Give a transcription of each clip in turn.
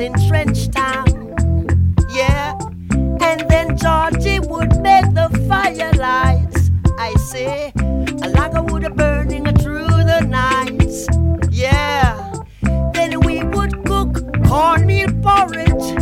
down in Trenchtown. Yeah. And then Georgie would make the fire lights. I say, like a wood burning through the nights, Yeah. Then we would cook cornmeal porridge.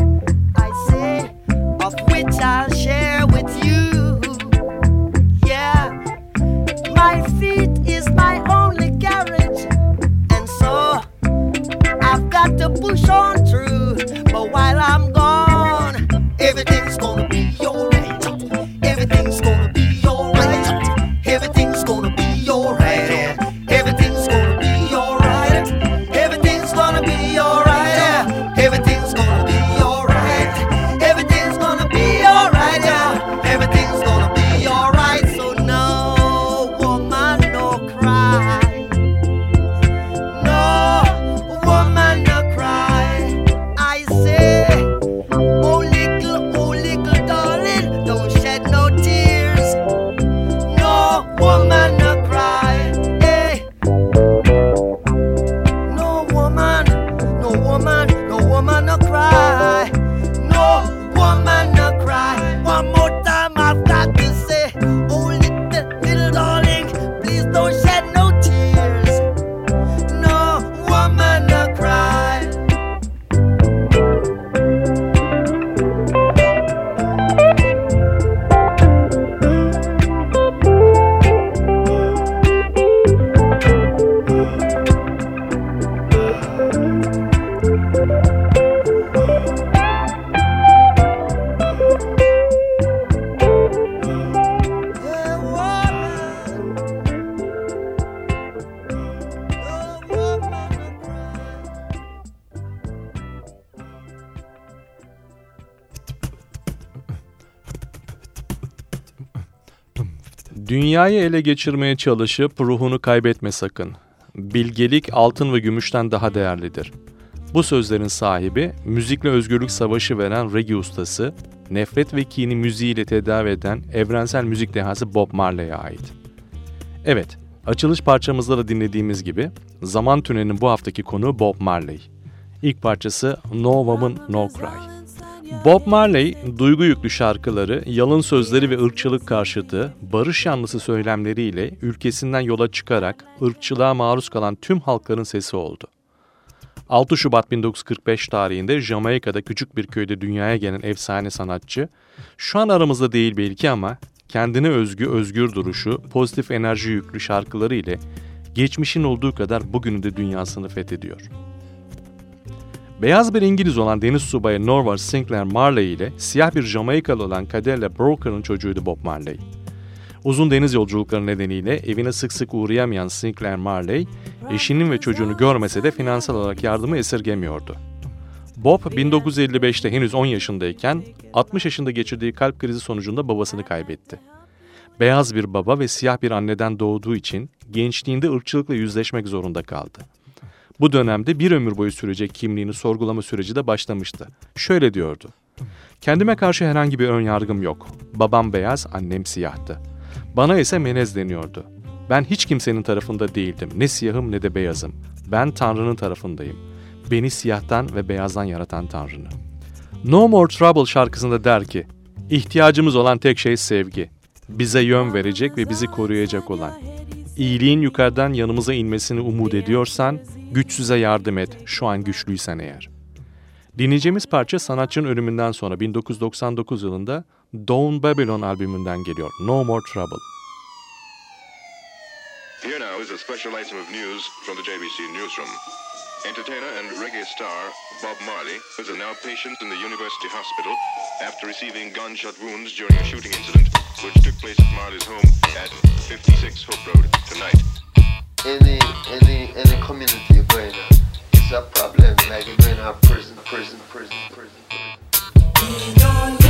Dünyayı ele geçirmeye çalışıp ruhunu kaybetme sakın. Bilgelik altın ve gümüşten daha değerlidir. Bu sözlerin sahibi, müzikle özgürlük savaşı veren reggae ustası, nefret ve kini müziğiyle tedavi eden evrensel müzik dehası Bob Marley'e ait. Evet, açılış parçamızda da dinlediğimiz gibi, Zaman Tüneli'nin bu haftaki konuğu Bob Marley. İlk parçası No Woman No Cry. Bob Marley, duygu yüklü şarkıları, yalın sözleri ve ırkçılık karşıtı, barış yanlısı söylemleriyle ülkesinden yola çıkarak ırkçılığa maruz kalan tüm halkların sesi oldu. 6 Şubat 1945 tarihinde Jamaika'da küçük bir köyde dünyaya gelen efsane sanatçı, şu an aramızda değil belki ama kendine özgü özgür duruşu, pozitif enerji yüklü şarkıları ile geçmişin olduğu kadar bugünü de dünyasını fethediyor. Beyaz bir İngiliz olan deniz subayı Norval Sinclair Marley ile siyah bir Jamaikalı olan Cadella Broker'ın çocuğuydu Bob Marley. Uzun deniz yolculukları nedeniyle evine sık sık uğrayamayan Sinclair Marley, eşinin ve çocuğunu görmese de finansal olarak yardımı esirgemiyordu. Bob 1955'te henüz 10 yaşındayken 60 yaşında geçirdiği kalp krizi sonucunda babasını kaybetti. Beyaz bir baba ve siyah bir anneden doğduğu için gençliğinde ırkçılıkla yüzleşmek zorunda kaldı. Bu dönemde bir ömür boyu sürecek kimliğini sorgulama süreci de başlamıştı. Şöyle diyordu. Kendime karşı herhangi bir ön yargım yok. Babam beyaz, annem siyahtı. Bana ise melez deniyordu. Ben hiç kimsenin tarafında değildim. Ne siyahım ne de beyazım. Ben Tanrı'nın tarafındayım. Beni siyahtan ve beyazdan yaratan Tanrı'nı. No More Trouble şarkısında der ki, İhtiyacımız olan tek şey sevgi. Bize yön verecek ve bizi koruyacak olan. İyiliğin yukarıdan yanımıza inmesini umut ediyorsan, güçsüze yardım et, şu an güçlüysen eğer. Dinleyeceğimiz parça sanatçının ölümünden sonra 1999 yılında Dawn Babylon albümünden geliyor. No More Trouble. Here now is a special item of news from the JBC newsroom. Entertainer and reggae star Bob Marley is now patient in the University Hospital after receiving gunshot wounds during a shooting incident which took place at Marley's home at 56 Hope Road tonight. Any, any, any community going it's a problem like you going to prison, prison, prison, prison, prison.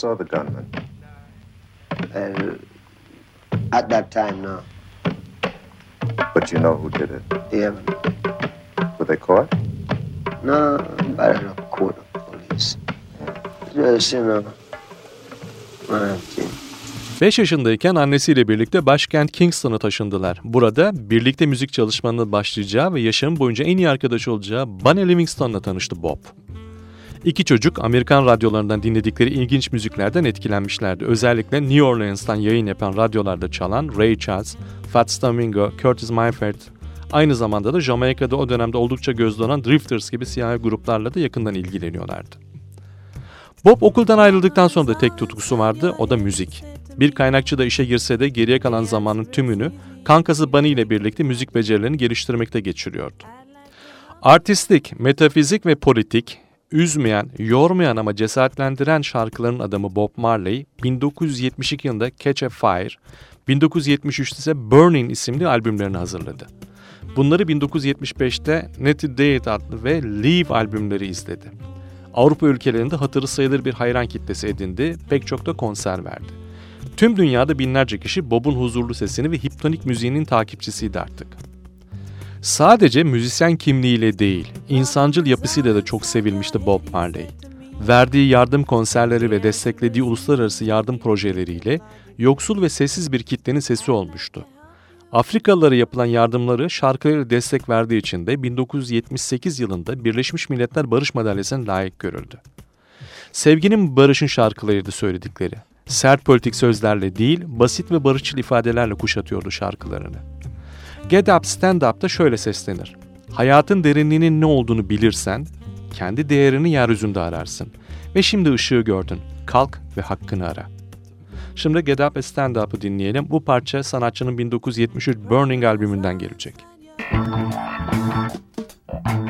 Saw the gunman? Well, at that time, no. But you know who did it. Yeah, Were they caught? no, but no court police. Just, you know, one thing. 5 yaşındayken annesiyle birlikte başkent Kingston'a taşındılar. Burada birlikte müzik çalışmalarına başlayacağı ve yaşamı boyunca en iyi arkadaş olacağı Bunny Livingston'la tanıştı Bob. İki çocuk Amerikan radyolarından dinledikleri ilginç müziklerden etkilenmişlerdi. Özellikle New Orleans'tan yayın yapan radyolarda çalan Ray Charles, Fats Domino, Curtis Mayfield, aynı zamanda da Jamaika'da o dönemde oldukça gözlanan Drifters gibi siyahi gruplarla da yakından ilgileniyorlardı. Bob okuldan ayrıldıktan sonra da tek tutkusu vardı, o da müzik. Bir kaynakçı da işe girse de geriye kalan zamanın tümünü kankası Bunny ile birlikte müzik becerilerini geliştirmekte geçiriyordu. Artistik, metafizik ve politik, üzmeyen, yormayan ama cesaretlendiren şarkıların adamı Bob Marley, 1972 yılında Catch a Fire, 1973'te ise Burning isimli albümlerini hazırladı. Bunları 1975'te Netty Date adlı ve Leave albümleri izledi. Avrupa ülkelerinde hatırı sayılır bir hayran kitlesi edindi, pek çok da konser verdi. Tüm dünyada binlerce kişi Bob'un huzurlu sesini ve hipnonik müziğinin takipçisiydi artık. Sadece müzisyen kimliğiyle değil, insancıl yapısıyla da çok sevilmişti Bob Marley. Verdiği yardım konserleri ve desteklediği uluslararası yardım projeleriyle yoksul ve sessiz bir kitlenin sesi olmuştu. Afrikalılara yapılan yardımları şarkılarıyla destek verdiği için de 1978 yılında Birleşmiş Milletler Barış Madalyası'na layık görüldü. Sevginin barışın şarkılarıydı söyledikleri. Sert politik sözlerle değil, basit ve barışçıl ifadelerle kuşatıyordu şarkılarını. Get Up Stand Up da şöyle seslenir. Hayatın derinliğinin ne olduğunu bilirsen, kendi değerini yeryüzünde ararsın. Ve şimdi ışığı gördün. Kalk ve hakkını ara. Şimdi Get Up Stand Up'ı dinleyelim. Bu parça sanatçının 1973 Burning albümünden gelecek. Oh,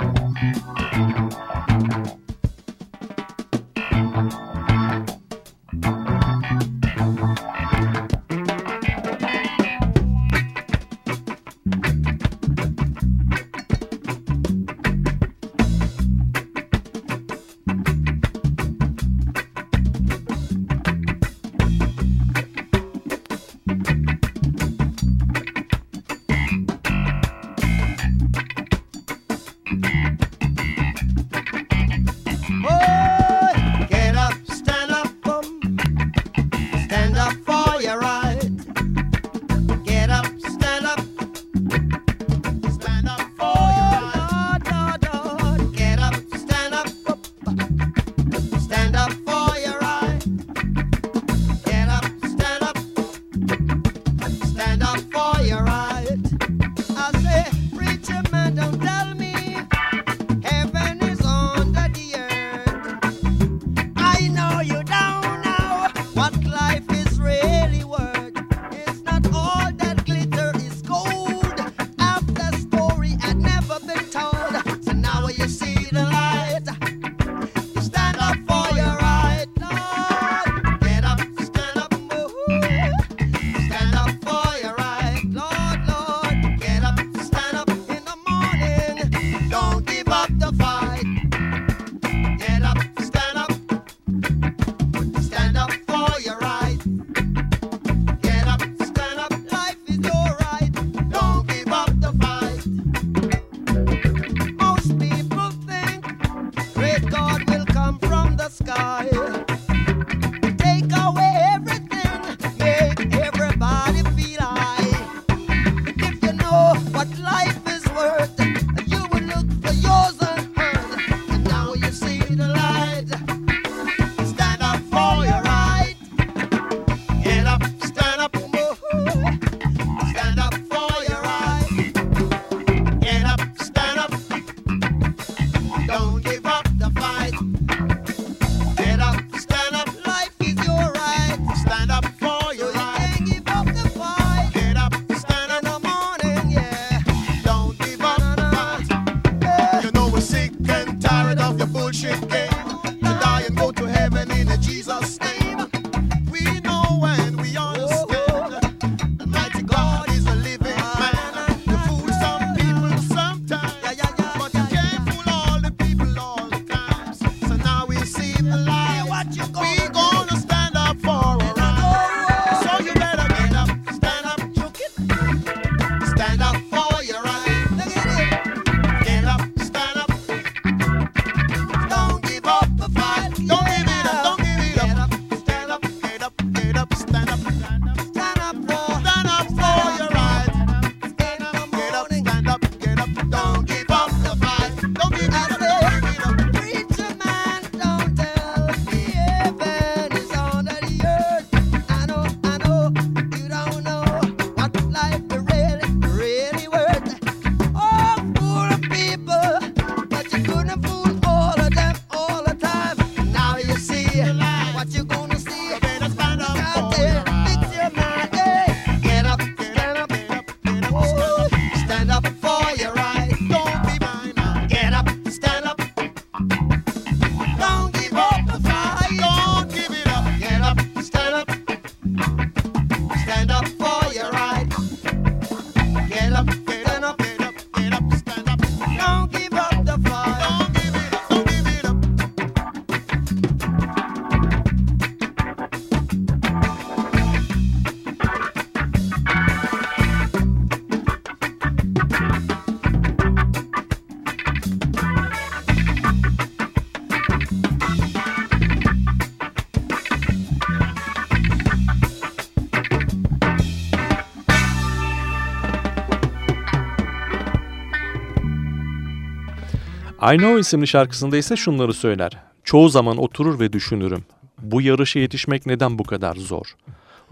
I Know isimli şarkısında ise şunları söyler. Çoğu zaman oturur ve düşünürüm. Bu yarışa yetişmek neden bu kadar zor?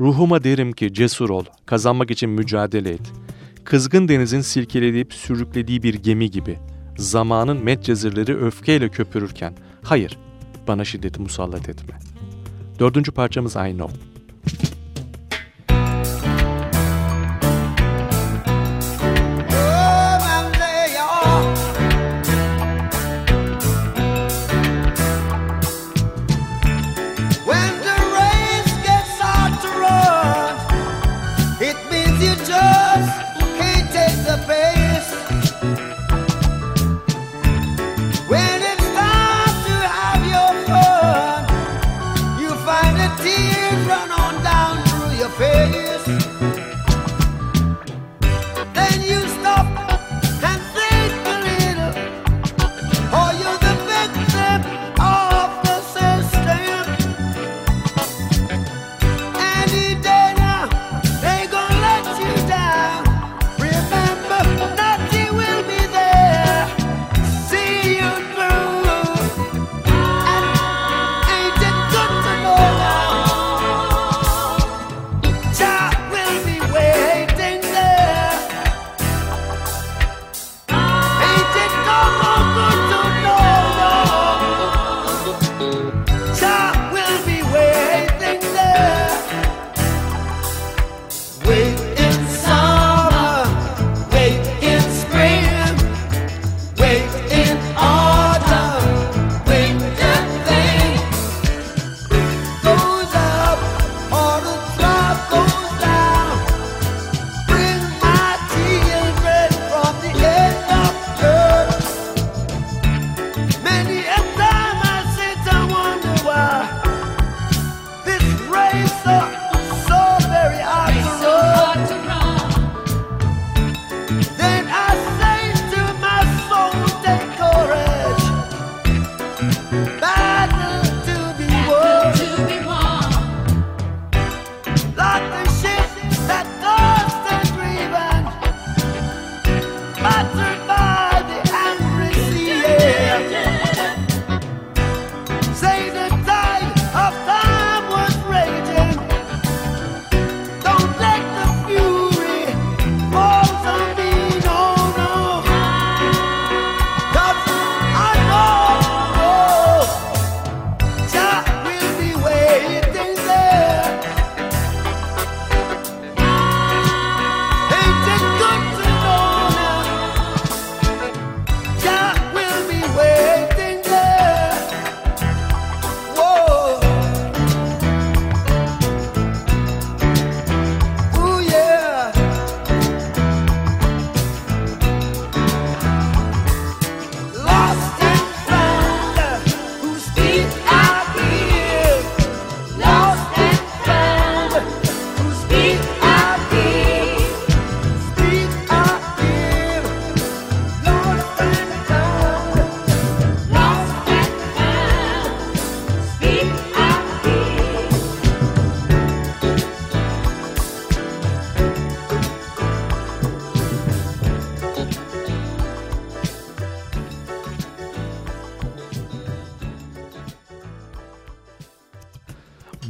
Ruhuma derim ki cesur ol, kazanmak için mücadele et. Kızgın denizin silkeleyip sürüklediği bir gemi gibi. Zamanın metcezirleri öfkeyle köpürürken. Hayır, bana şiddeti musallat etme. Dördüncü parçamız I Know.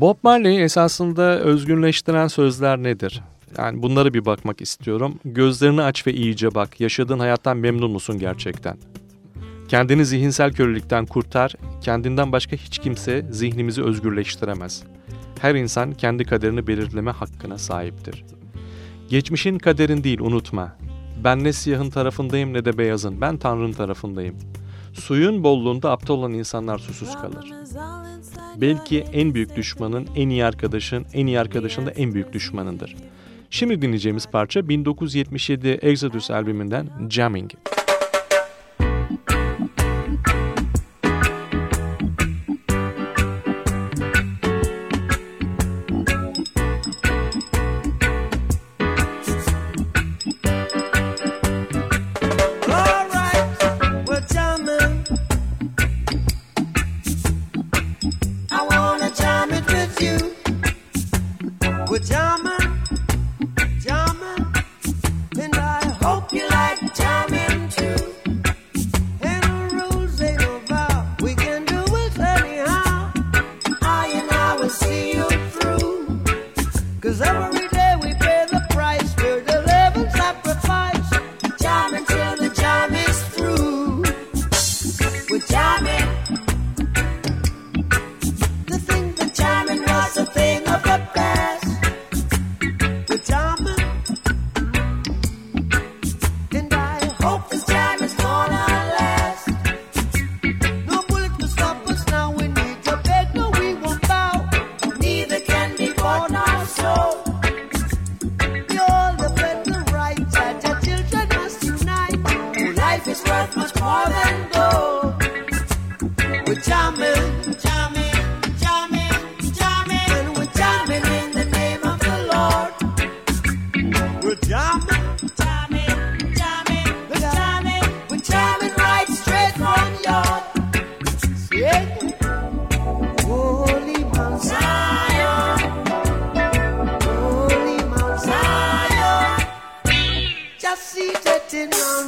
Bob Marley esasında özgünleştiren sözler nedir? Yani bunlara bir bakmak istiyorum. Gözlerini aç ve iyice bak. Yaşadığın hayattan memnun musun gerçekten? Kendini zihinsel kölelikten kurtar. Kendinden başka hiç kimse zihnimizi özgürleştiremez. Her insan kendi kaderini belirleme hakkına sahiptir. Geçmişin kaderin değil unutma. Ben ne siyahın tarafındayım ne de beyazın. Ben Tanrı'nın tarafındayım. Suyun bolluğunda aptal olan insanlar susuz kalır. Belki en büyük düşmanın en iyi arkadaşın, en iyi arkadaşın da en büyük düşmanındır. Şimdi dinleyeceğimiz parça 1977 Exodus albümünden Jamming.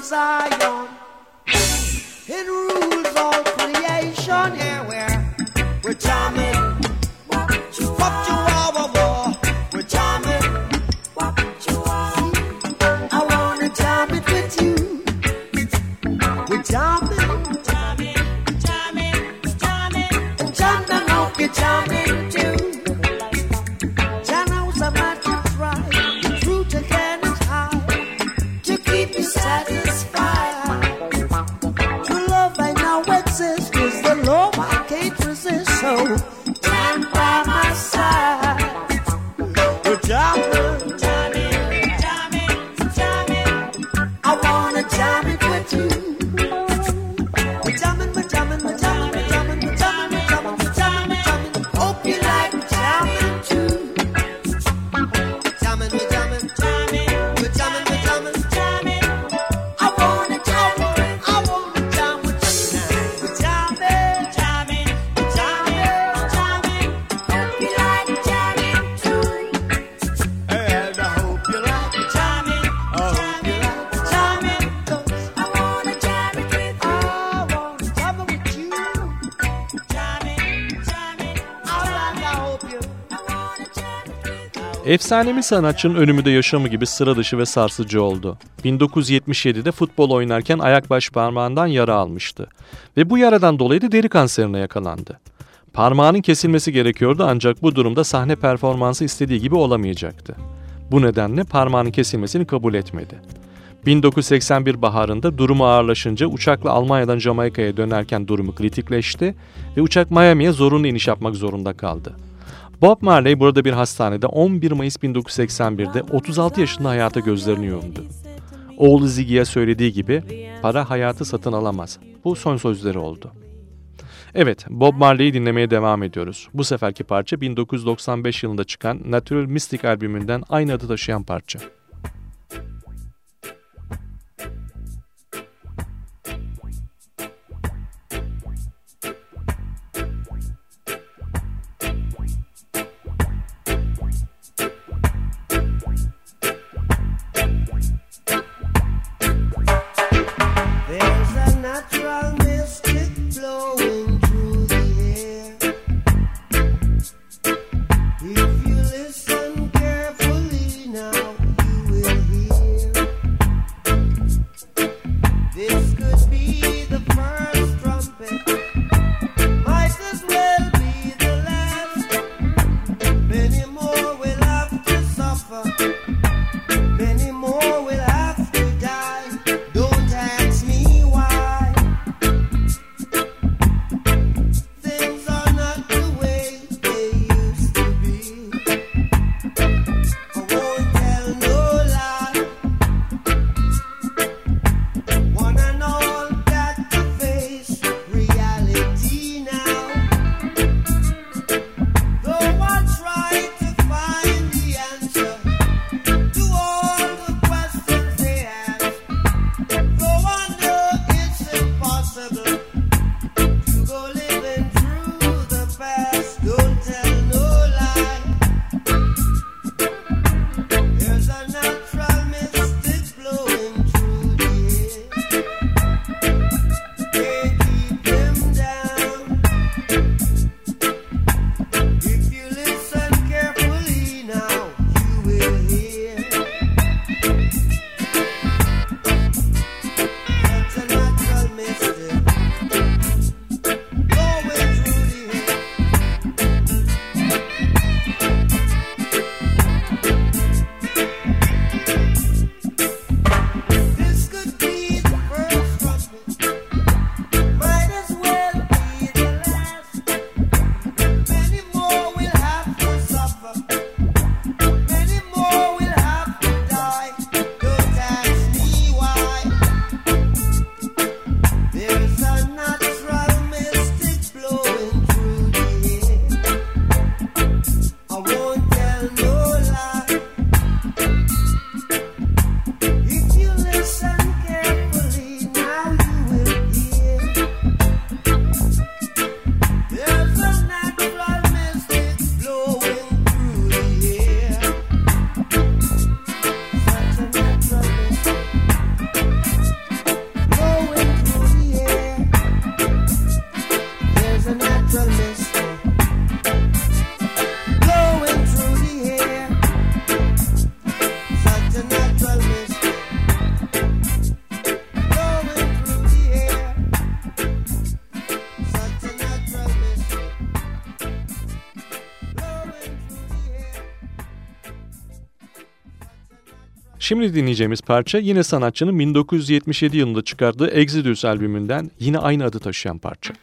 Zion. Efsanevi sanatçının ölümü de yaşamı gibi sıra dışı ve sarsıcı oldu. 1977'de futbol oynarken ayak baş parmağından yara almıştı. Ve bu yaradan dolayı da deri kanserine yakalandı. Parmağının kesilmesi gerekiyordu ancak bu durumda sahne performansı istediği gibi olamayacaktı. Bu nedenle parmağının kesilmesini kabul etmedi. 1981 baharında durumu ağırlaşınca uçakla Almanya'dan Jamaika'ya dönerken durumu kritikleşti ve uçak Miami'ye zorunlu iniş yapmak zorunda kaldı. Bob Marley burada bir hastanede 11 Mayıs 1981'de 36 yaşında hayata gözlerini yumdu. Oğlu Ziggy'ye söylediği gibi para hayatı satın alamaz. Bu son sözleri oldu. Evet, Bob Marley'i dinlemeye devam ediyoruz. Bu seferki parça 1995 yılında çıkan Natural Mystic albümünden aynı adı taşıyan parça. Şimdi dinleyeceğimiz parça yine sanatçının 1977 yılında çıkardığı Exodus albümünden yine aynı adı taşıyan parça.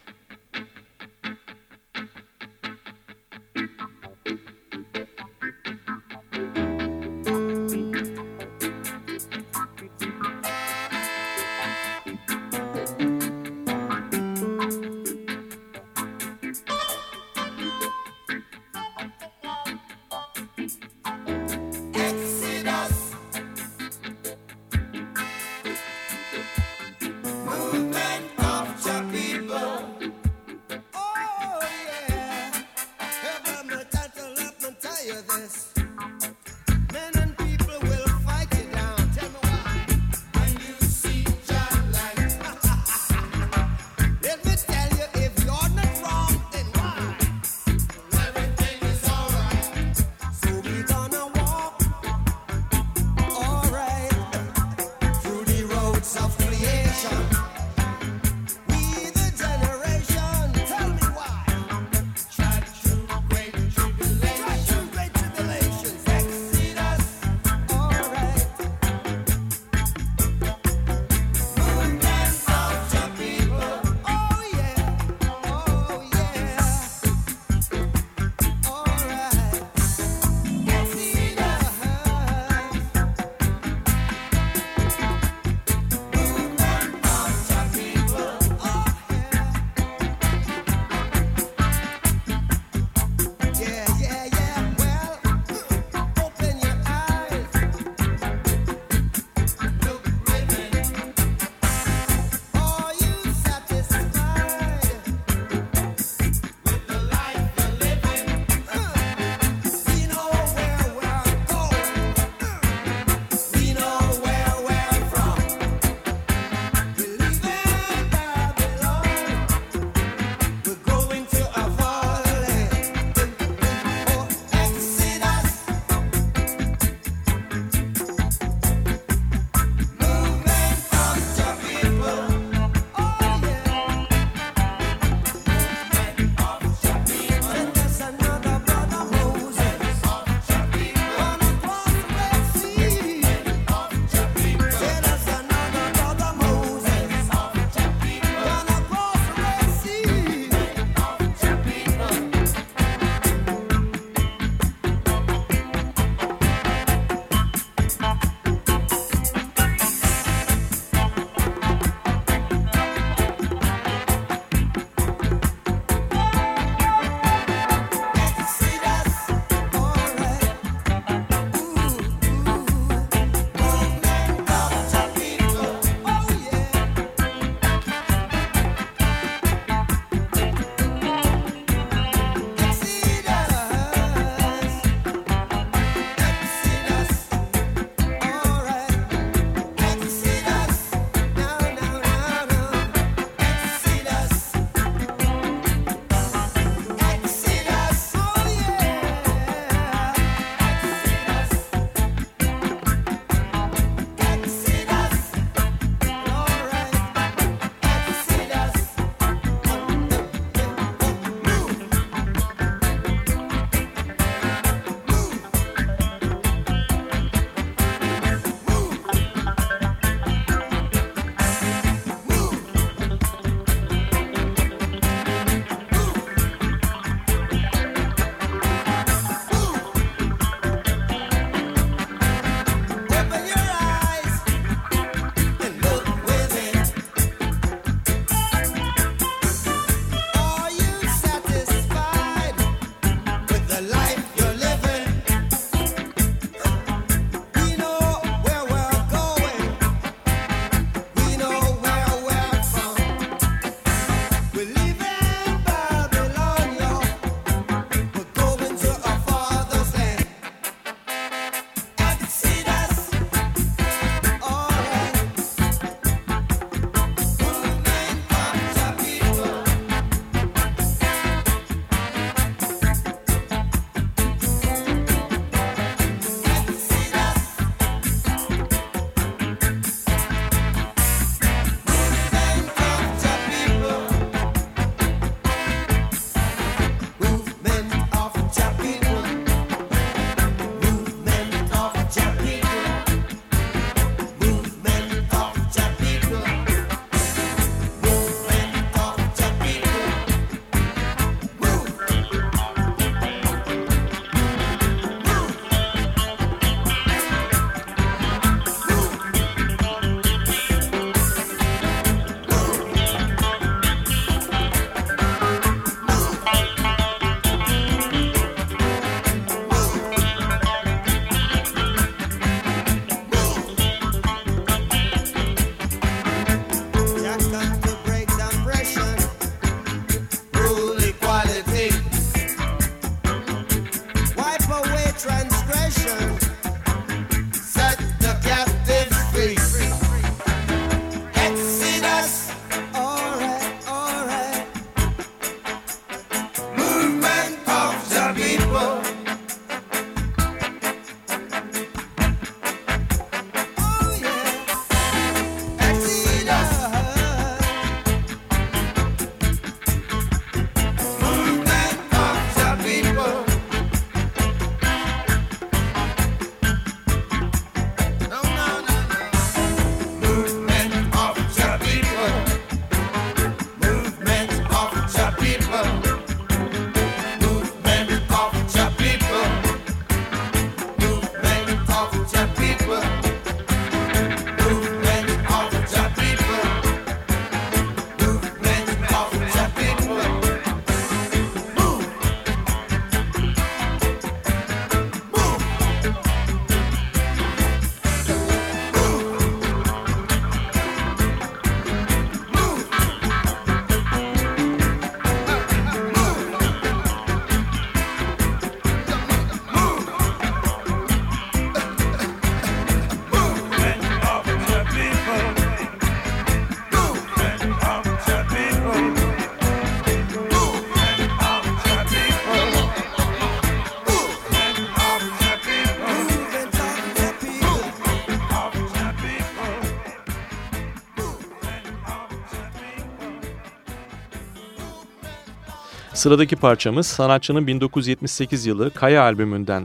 Sıradaki parçamız sanatçının 1978 yılı Kaya albümünden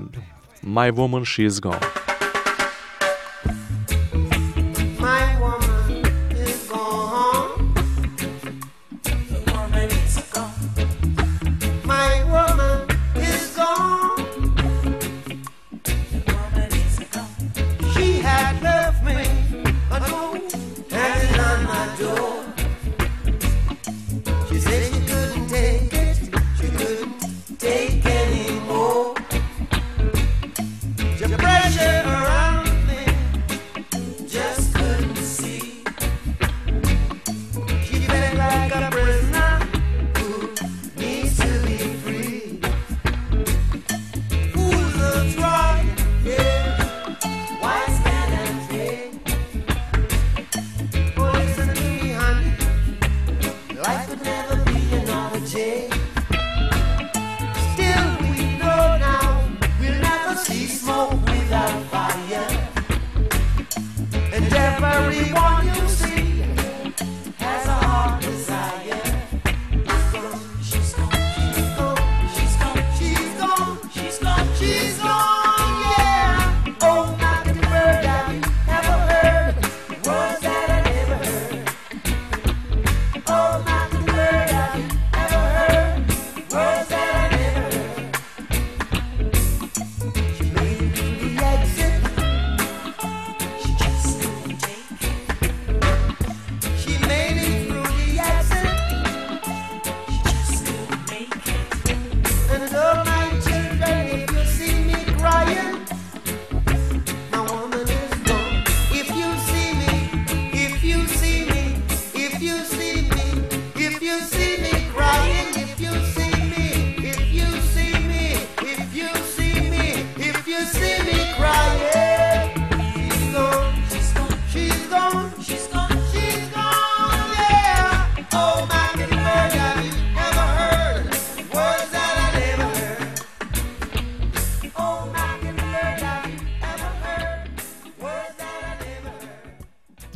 My Woman She's Gone.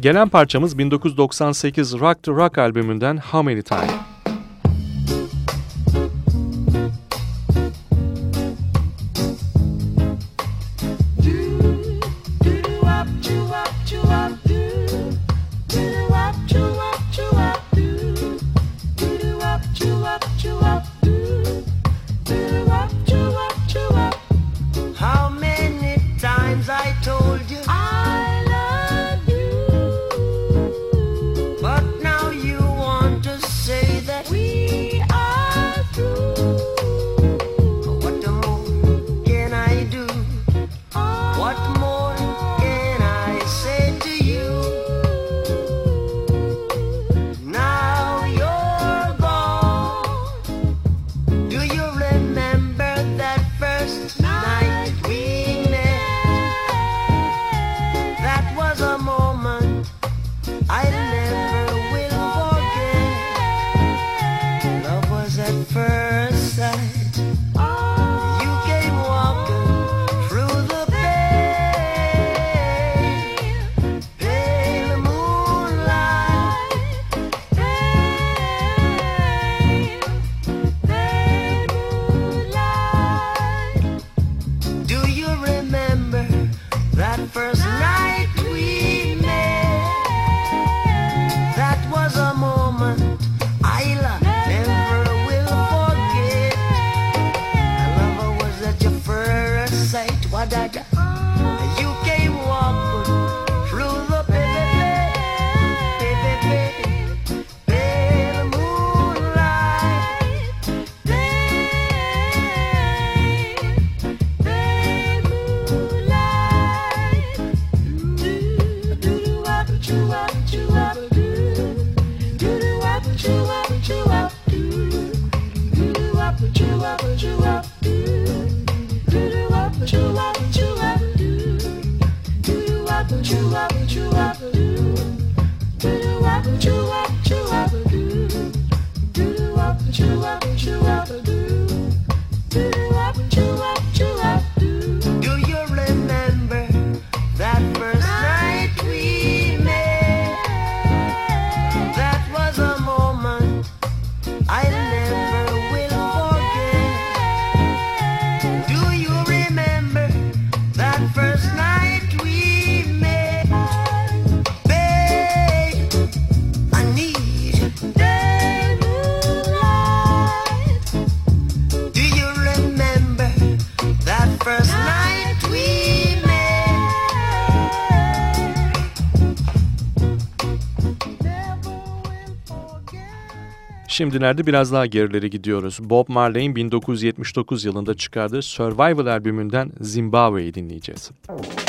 Gelen parçamız 1998 Rock to Rock albümünden How Many Times? Şimdilerde biraz daha gerilere gidiyoruz. Bob Marley'in 1979 yılında çıkardığı Survival albümünden Zimbabwe'yi dinleyeceğiz. Müzik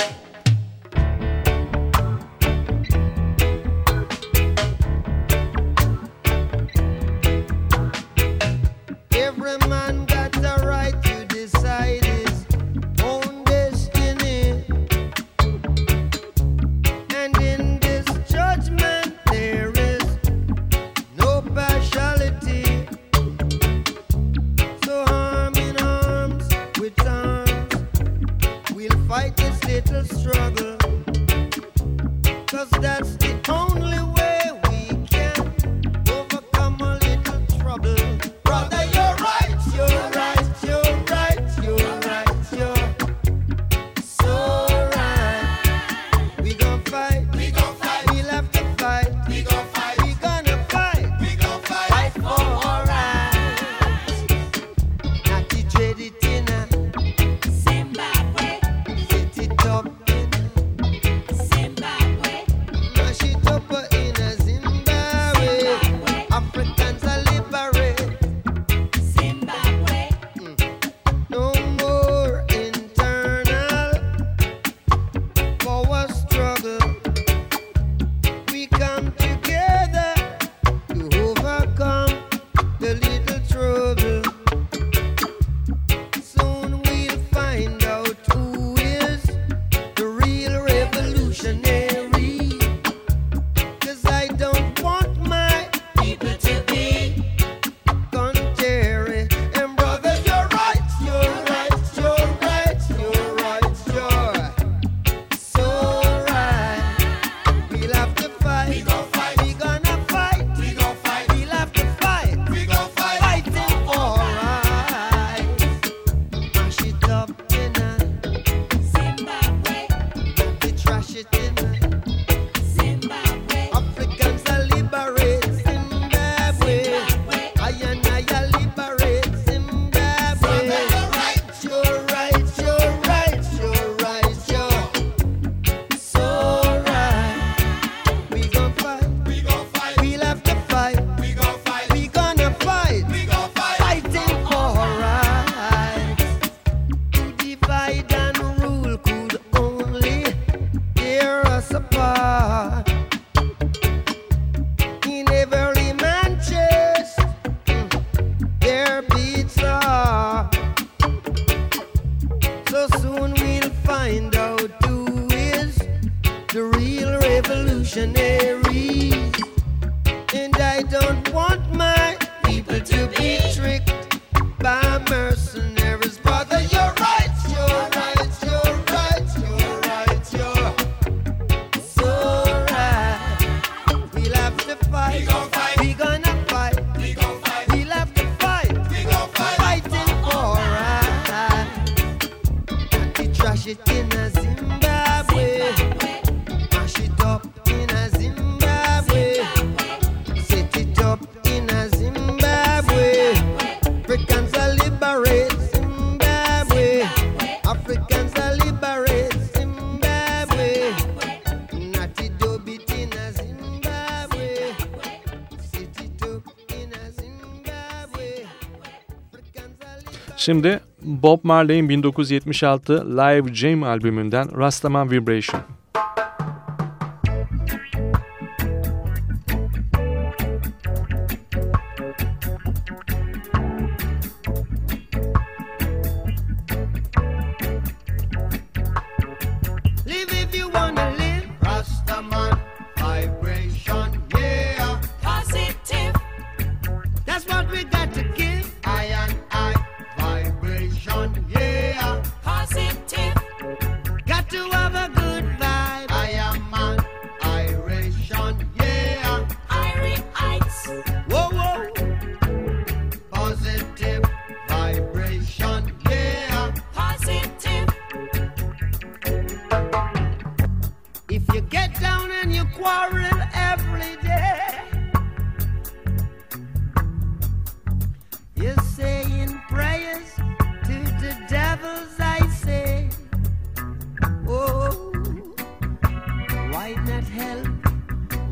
Şimdi Bob Marley'in 1976 Live Jam albümünden Rastaman Vibration.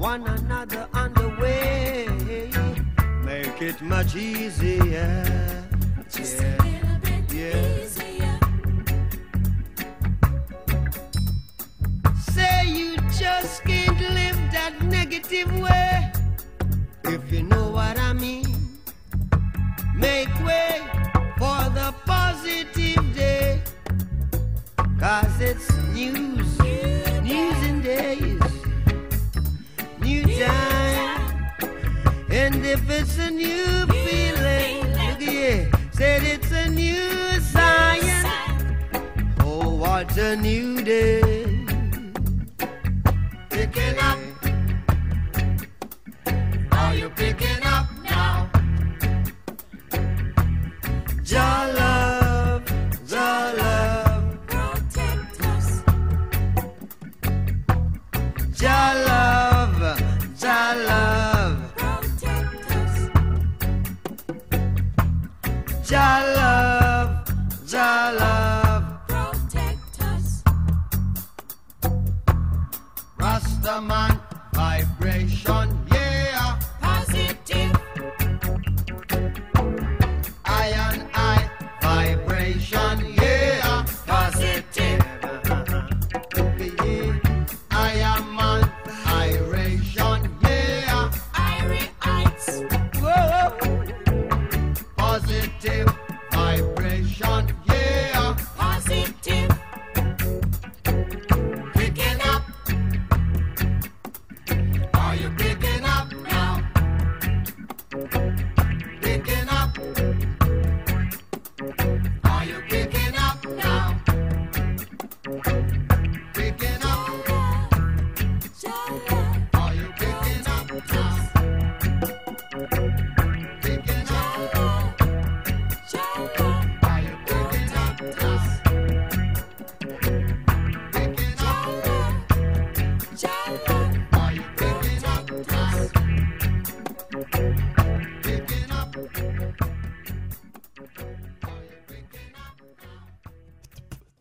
one another on the way. Make it much easier. Just yeah. a little bit yeah. easier. Say you just can't live that negative way. If you know what I mean, make way for the positive day. Cause it's news, news and day time. And if it's a new feeling, look here, said it's a new science. Oh, what a new day.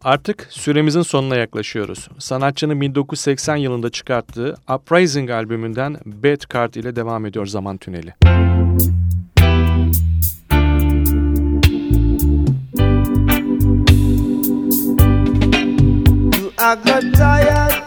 Artık süremizin sonuna yaklaşıyoruz. Sanatçının 1980 yılında çıkarttığı Uprising albümünden Bad Card ile devam ediyor zaman tüneli. I got tired.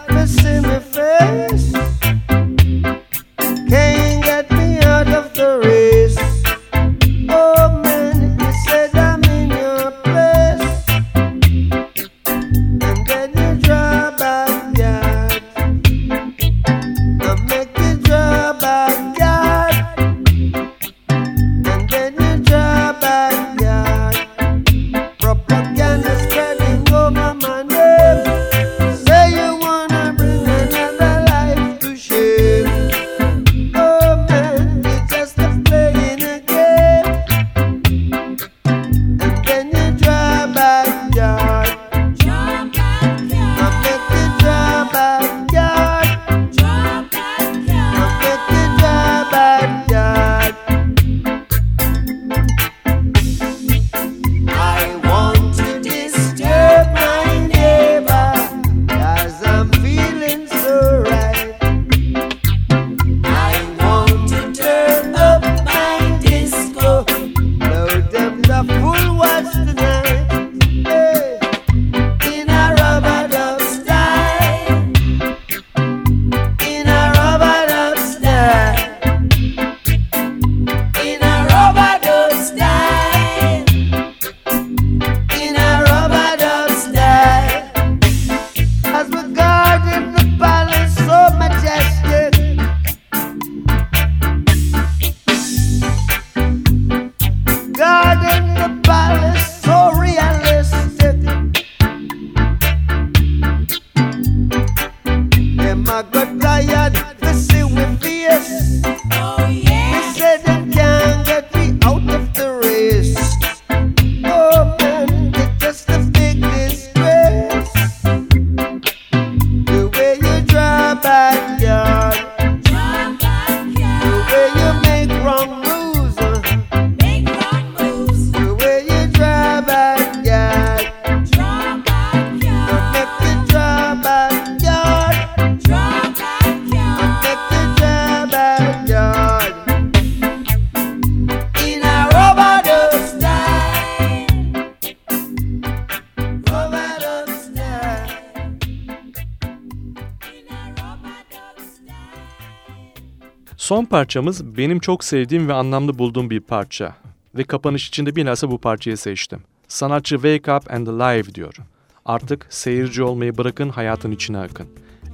Son parçamız benim çok sevdiğim ve anlamlı bulduğum bir parça. Ve kapanış içinde bilhassa bu parçayı seçtim. Sanatçı Wake Up and Alive diyor. Artık seyirci olmayı bırakın hayatın içine akın.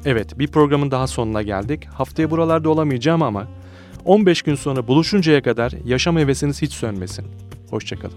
Evet bir programın daha sonuna geldik. Haftaya buralarda olamayacağım ama 15 gün sonra buluşuncaya kadar yaşam hevesiniz hiç sönmesin. Hoşçakalın.